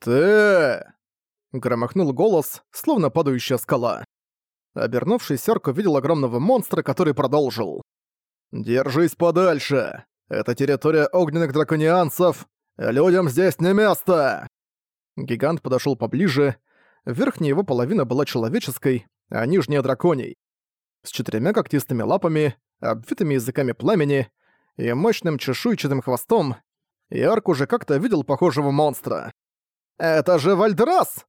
«Ты!» — громохнул голос, словно падающая скала. Обернувшись, Сёрк увидел огромного монстра, который продолжил. «Держись подальше! Это территория огненных драконианцев! Людям здесь не место!» Гигант подошёл поближе. Верхняя его половина была человеческой, а нижняя — драконей. С четырьмя когтистыми лапами, обвитыми языками пламени и мощным чешуйчатым хвостом, Ярк уже как-то видел похожего монстра. «Это же Вальдрас!»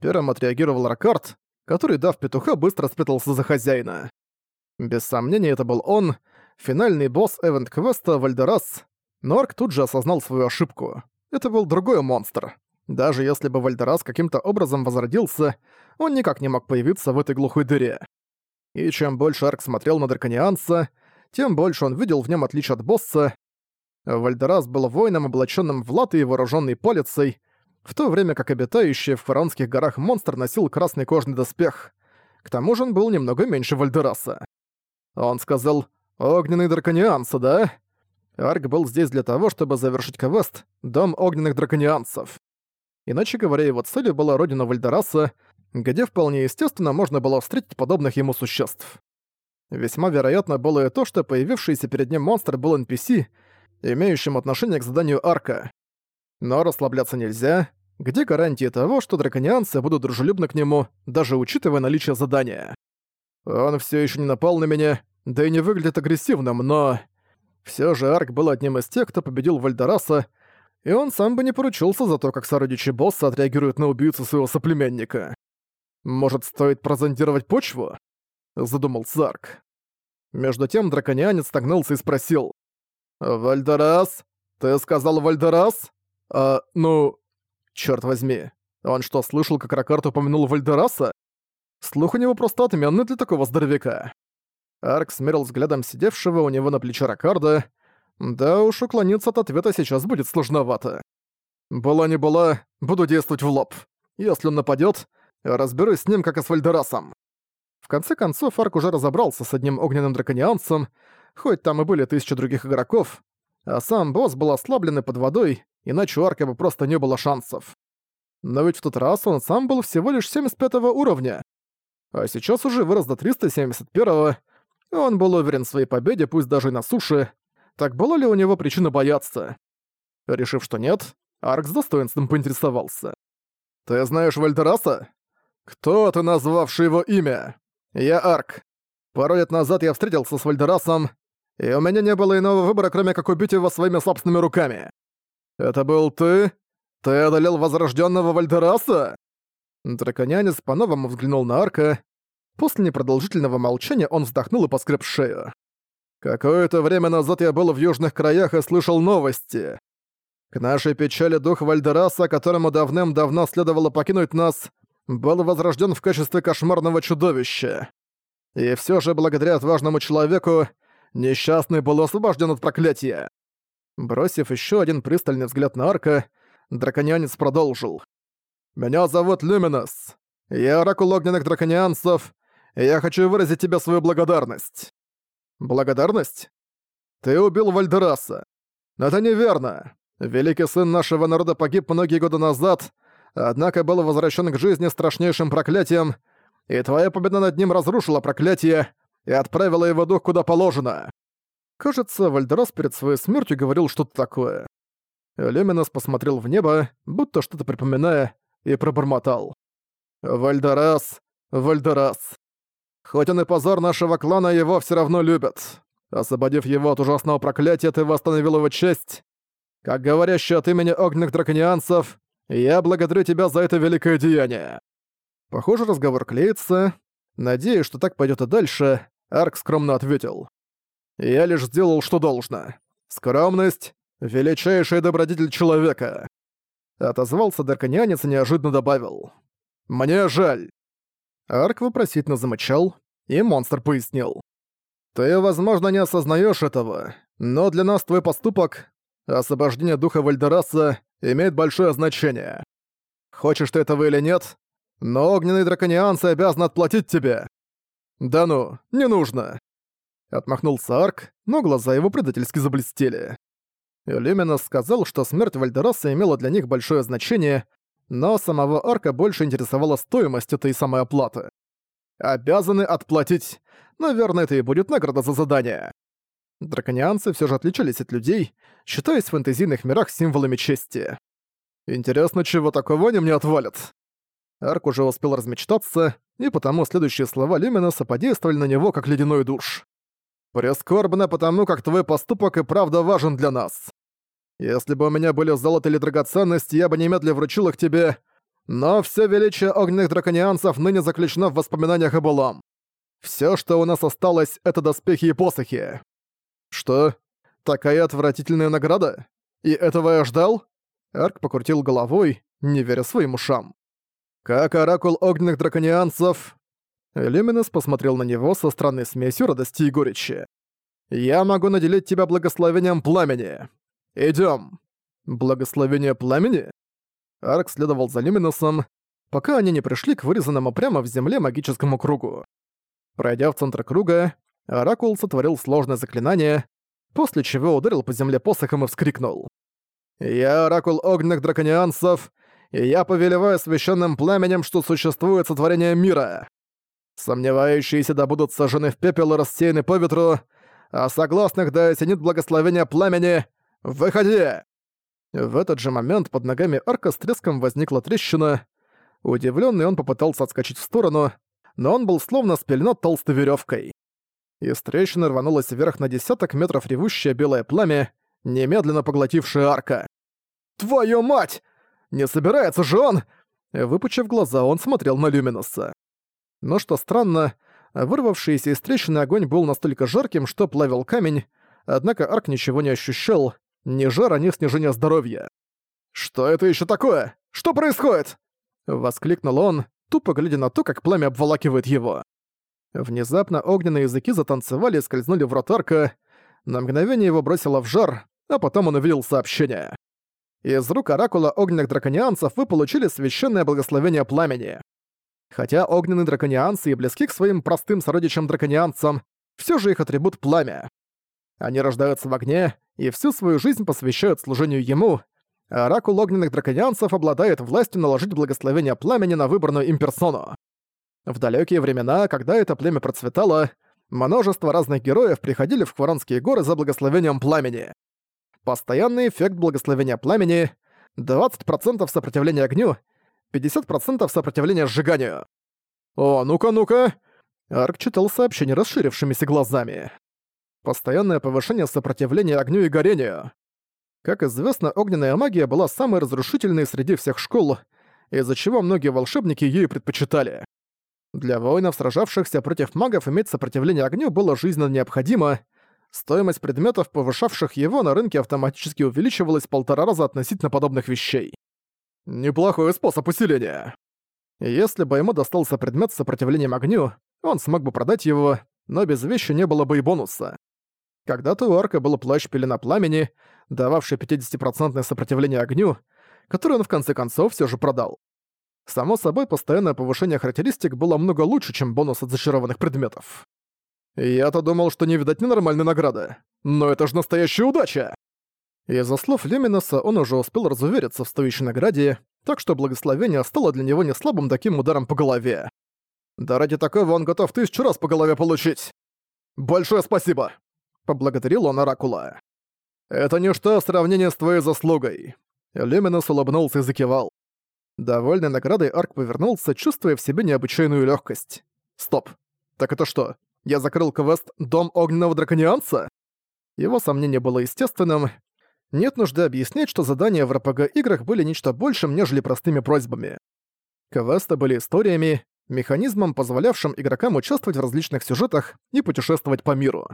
Первым отреагировал Ракарт, который, дав петуха, быстро спрятался за хозяина. Без сомнения, это был он, финальный босс эвент-квеста Вальдерас, но Арк тут же осознал свою ошибку. Это был другой монстр. Даже если бы Вальдерас каким-то образом возродился, он никак не мог появиться в этой глухой дыре. И чем больше Арк смотрел на драконианца, тем больше он видел в нем отличие от босса. Вальдерас был воином, облаченным в латы и вооруженный полицей, в то время как обитающий в Фаронских горах монстр носил красный кожный доспех. К тому же он был немного меньше Вальдераса. Он сказал «Огненный драконианцы, да?» Арк был здесь для того, чтобы завершить квест «Дом огненных драконианцев». Иначе говоря, его целью была родина Вальдераса, где вполне естественно можно было встретить подобных ему существ. Весьма вероятно было и то, что появившийся перед ним монстр был NPC, имеющим отношение к заданию Арка. Но расслабляться нельзя. Где гарантии того, что драконианцы будут дружелюбны к нему, даже учитывая наличие задания? Он все еще не напал на меня, да и не выглядит агрессивным, но... Все же Арк был одним из тех, кто победил Вальдораса, и он сам бы не поручился за то, как сородичи босса отреагируют на убийцу своего соплеменника. Может, стоит прозондировать почву? Задумался Арк. Между тем драконианец нагнулся и спросил. «Вальдорас? Ты сказал Вальдорас?» «А, ну...» Черт возьми, он что, слышал, как Ракарт упомянул Вальдераса? Слух у него просто отменный для такого здоровяка. Арк смерил взглядом сидевшего у него на плече Ракарда. Да уж, уклониться от ответа сейчас будет сложновато. Была не была, буду действовать в лоб. Если он нападет, разберусь с ним, как и с Вальдерасом. В конце концов, Арк уже разобрался с одним огненным драконианцем, хоть там и были тысячи других игроков, а сам босс был ослаблен и под водой, иначе у Арка бы просто не было шансов. Но ведь в тот раз он сам был всего лишь 75 уровня, а сейчас уже вырос до 371-го, он был уверен в своей победе, пусть даже и на суше. Так была ли у него причина бояться? Решив, что нет, Арк с достоинством поинтересовался. «Ты знаешь Вальдераса? Кто ты, назвавший его имя?» «Я Арк. Пару лет назад я встретился с Вальдерасом, и у меня не было иного выбора, кроме как убить его своими собственными руками. Это был ты? Ты одолел возрожденного Вальдераса?» Драконянец по-новому взглянул на Арка. После непродолжительного молчания он вздохнул и поскреб шею. «Какое-то время назад я был в южных краях и слышал новости. К нашей печали дух Вальдераса, которому давным-давно следовало покинуть нас, был возрожден в качестве кошмарного чудовища. И все же, благодаря отважному человеку, несчастный был освобожден от проклятия. Бросив еще один пристальный взгляд на Арка, драконянец продолжил. «Меня зовут Люминос. Я оракул огненных драконианцев, и я хочу выразить тебе свою благодарность». «Благодарность? Ты убил Вальдераса. Это неверно. Великий сын нашего народа погиб многие годы назад, однако был возвращен к жизни страшнейшим проклятием, и твоя победа над ним разрушила проклятие и отправила его дух куда положено. Кажется, Вальдерас перед своей смертью говорил что-то такое. Люминос посмотрел в небо, будто что-то припоминая, и пробормотал. «Вальдерас, Вальдерас. Хоть он и позор нашего клана, его все равно любят. Освободив его от ужасного проклятия, ты восстановил его честь. Как говорящий от имени огненных драконианцев, я благодарю тебя за это великое деяние». Похоже, разговор клеится. Надеюсь, что так пойдет и дальше, Арк скромно ответил. «Я лишь сделал, что должно. Скромность — величайший добродетель человека». Отозвался Дарканянец и неожиданно добавил. «Мне жаль». Арк вопросительно замычал, и монстр пояснил. «Ты, возможно, не осознаешь этого, но для нас твой поступок, освобождение духа Вальдераса, имеет большое значение. Хочешь ты этого или нет, но огненные драконианцы обязаны отплатить тебе!» «Да ну, не нужно!» Отмахнулся Арк, но глаза его предательски заблестели. Люминос сказал, что смерть Вальдераса имела для них большое значение, но самого Арка больше интересовала стоимость этой самой оплаты. Обязаны отплатить. Наверное, это и будет награда за задание. Драконианцы все же отличались от людей, считаясь в фэнтезийных мирах символами чести. Интересно, чего такого они мне отвалят? Арк уже успел размечтаться, и потому следующие слова Люминуса подействовали на него как ледяной душ. «Прискорбно потому, как твой поступок и правда важен для нас. Если бы у меня были золото или драгоценности, я бы немедленно вручил их тебе, но все величие огненных драконианцев ныне заключено в воспоминаниях о былом. Все, что у нас осталось, это доспехи и посохи. Что? Такая отвратительная награда? И этого я ждал? Арк покрутил головой, не веря своим ушам. Как оракул огненных драконианцев... Люминус посмотрел на него со странной смесью радости и горечи. «Я могу наделить тебя благословением пламени. Идём!» «Благословение пламени?» Арк следовал за Люминусом, пока они не пришли к вырезанному прямо в земле магическому кругу. Пройдя в центр круга, Оракул сотворил сложное заклинание, после чего ударил по земле посохом и вскрикнул. «Я Оракул огненных драконианцев, и я повелеваю священным пламенем, что существует сотворение мира. Сомневающиеся да будут сожжены в пепел и рассеяны по ветру, а согласных да осенит благословение пламени. Выходи!» В этот же момент под ногами арка с треском возникла трещина. Удивленный он попытался отскочить в сторону, но он был словно спеленат толстой веревкой. Из трещины рванулось вверх на десяток метров ревущее белое пламя, немедленно поглотившее арка. «Твою мать! Не собирается же он!» Выпучив глаза, он смотрел на Люминуса. Но что странно, вырвавшийся из трещины огонь был настолько жарким, что плавил камень, однако Арк ничего не ощущал, ни жара, ни снижения здоровья. «Что это еще такое? Что происходит?» Воскликнул он, тупо глядя на то, как пламя обволакивает его. Внезапно огненные языки затанцевали и скользнули в рот арка. На мгновение его бросило в жар, а потом он увидел сообщение. Из рук оракула огненных драконианцев вы получили священное благословение пламени. Хотя огненные драконианцы и близки к своим простым сородичам-драконианцам, все же их атрибут — пламя. Они рождаются в огне и всю свою жизнь посвящают служению ему, оракул огненных драконианцев обладает властью наложить благословение пламени на выбранную им персону. В далекие времена, когда это племя процветало, множество разных героев приходили в Хваронские горы за благословением пламени. Постоянный эффект благословения пламени — 20% сопротивления огню, 50% сопротивления сжиганию. «О, ну-ка, ну-ка!» Арк читал сообщение расширившимися глазами. Постоянное повышение сопротивления огню и горению. Как известно, огненная магия была самой разрушительной среди всех школ, из-за чего многие волшебники ею предпочитали. Для воинов, сражавшихся против магов, иметь сопротивление огню было жизненно необходимо. Стоимость предметов, повышавших его на рынке, автоматически увеличивалась полтора раза относительно подобных вещей. Неплохой способ усиления. Если бы ему достался предмет с сопротивлением огню, он смог бы продать его, но без вещи не было бы и бонуса. Когда-то у Арка был плащ пелена пламени, дававший 50% сопротивление огню, который он в конце концов все же продал. Само собой, постоянное повышение характеристик было много лучше, чем бонус от зачарованных предметов. Я-то думал, что не видать ненормальной награды. Но это же настоящая удача! Из-за слов Люминуса он уже успел разувериться в стоящей награде, так что благословение стало для него не слабым таким ударом по голове. Да ради такого он готов тысячу раз по голове получить. «Большое спасибо!» — поблагодарил он Оракула. «Это ничто в сравнении с твоей заслугой». Люминус улыбнулся и закивал. Довольный наградой Арк повернулся, чувствуя в себе необычайную легкость. «Стоп! Так это что, я закрыл квест «Дом огненного драконианца»?» Его сомнение было естественным. Нет нужды объяснять, что задания в РПГ-играх были нечто большим, нежели простыми просьбами. Квесты были историями, механизмом, позволявшим игрокам участвовать в различных сюжетах и путешествовать по миру.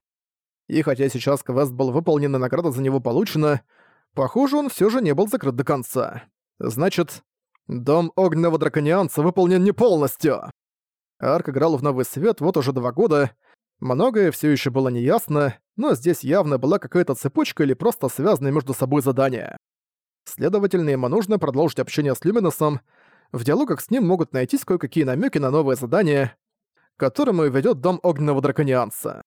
И хотя сейчас квест был выполнен и награда за него получена, похоже, он все же не был закрыт до конца. Значит, Дом огненного драконианца выполнен не полностью. Арк играл в новый свет вот уже два года. Многое все еще было неясно, но здесь явно была какая-то цепочка или просто связанные между собой задания. Следовательно, ему нужно продолжить общение с Люминусом. В диалогах с ним могут найтись кое-какие намеки на новое задание, к которому ведет Дом огненного драконианца.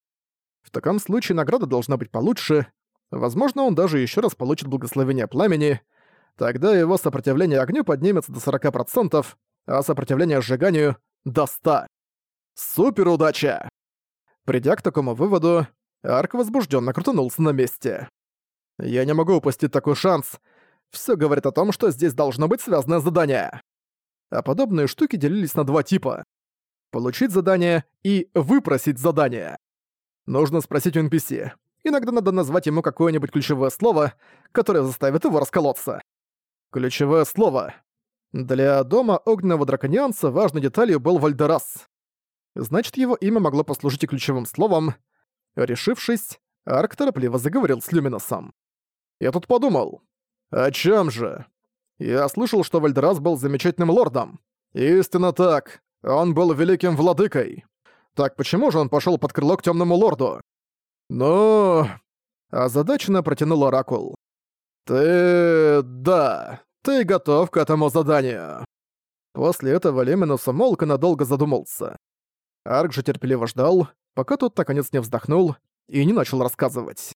В таком случае награда должна быть получше. Возможно, он даже еще раз получит благословение пламени — Тогда его сопротивление огню поднимется до 40%, а сопротивление сжиганию — до 100%. Супер удача! Придя к такому выводу, Арк возбужденно крутанулся на месте. Я не могу упустить такой шанс. Все говорит о том, что здесь должно быть связанное задание. А подобные штуки делились на два типа. Получить задание и выпросить задание. Нужно спросить у NPC. Иногда надо назвать ему какое-нибудь ключевое слово, которое заставит его расколоться. Ключевое слово. Для дома огненного драконианца важной деталью был Вальдерас. Значит, его имя могло послужить и ключевым словом. Решившись, Арк торопливо заговорил с Люминосом. «Я тут подумал. О чем же? Я слышал, что Вальдерас был замечательным лордом. Истинно так. Он был великим владыкой. Так почему же он пошел под крыло к темному лорду? Ну... Озадаченно протянул Оракул. «Ты... да, ты готов к этому заданию». После этого Леминус умолк и надолго задумался. Арк же терпеливо ждал, пока тот наконец не вздохнул и не начал рассказывать.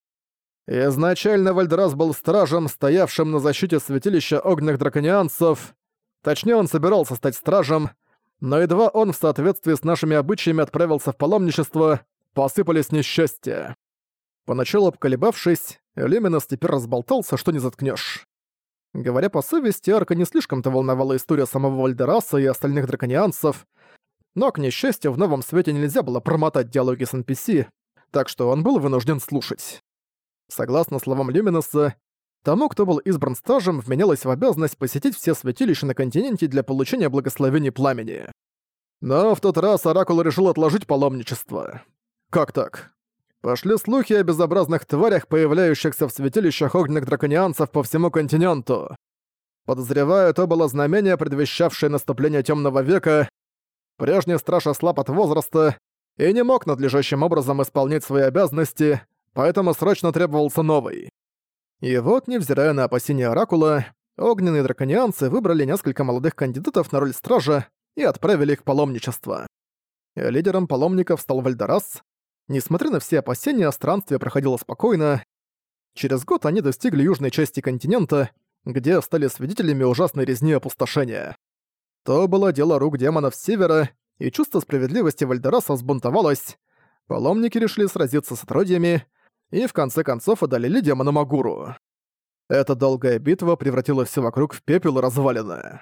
Изначально Вальдерас был стражем, стоявшим на защите святилища огненных драконианцев. Точнее, он собирался стать стражем, но едва он в соответствии с нашими обычаями отправился в паломничество, посыпались несчастья. Поначалу поколебавшись, Люминос теперь разболтался, что не заткнешь. Говоря по совести, Арка не слишком-то волновала история самого Вальдераса и остальных драконианцев, но, к несчастью, в новом свете нельзя было промотать диалоги с NPC, так что он был вынужден слушать. Согласно словам Люминуса, тому, кто был избран стажем, вменялась в обязанность посетить все святилища на континенте для получения благословений пламени. Но в тот раз Оракул решил отложить паломничество. Как так? Пошли слухи о безобразных тварях, появляющихся в святилищах огненных драконианцев по всему континенту. Подозреваю, это было знамение, предвещавшее наступление Темного века. Прежний страж ослаб от возраста и не мог надлежащим образом исполнять свои обязанности, поэтому срочно требовался новый. И вот, невзирая на опасения Оракула, огненные драконианцы выбрали несколько молодых кандидатов на роль стража и отправили их в паломничество. Лидером паломников стал Вальдерас, Несмотря на все опасения, странствие проходило спокойно. Через год они достигли южной части континента, где стали свидетелями ужасной резни опустошения. То было дело рук демонов севера, и чувство справедливости Вальдераса взбунтовалось. Паломники решили сразиться с отродьями и в конце концов одолели демона Магуру. Эта долгая битва превратила все вокруг в пепел и развалины.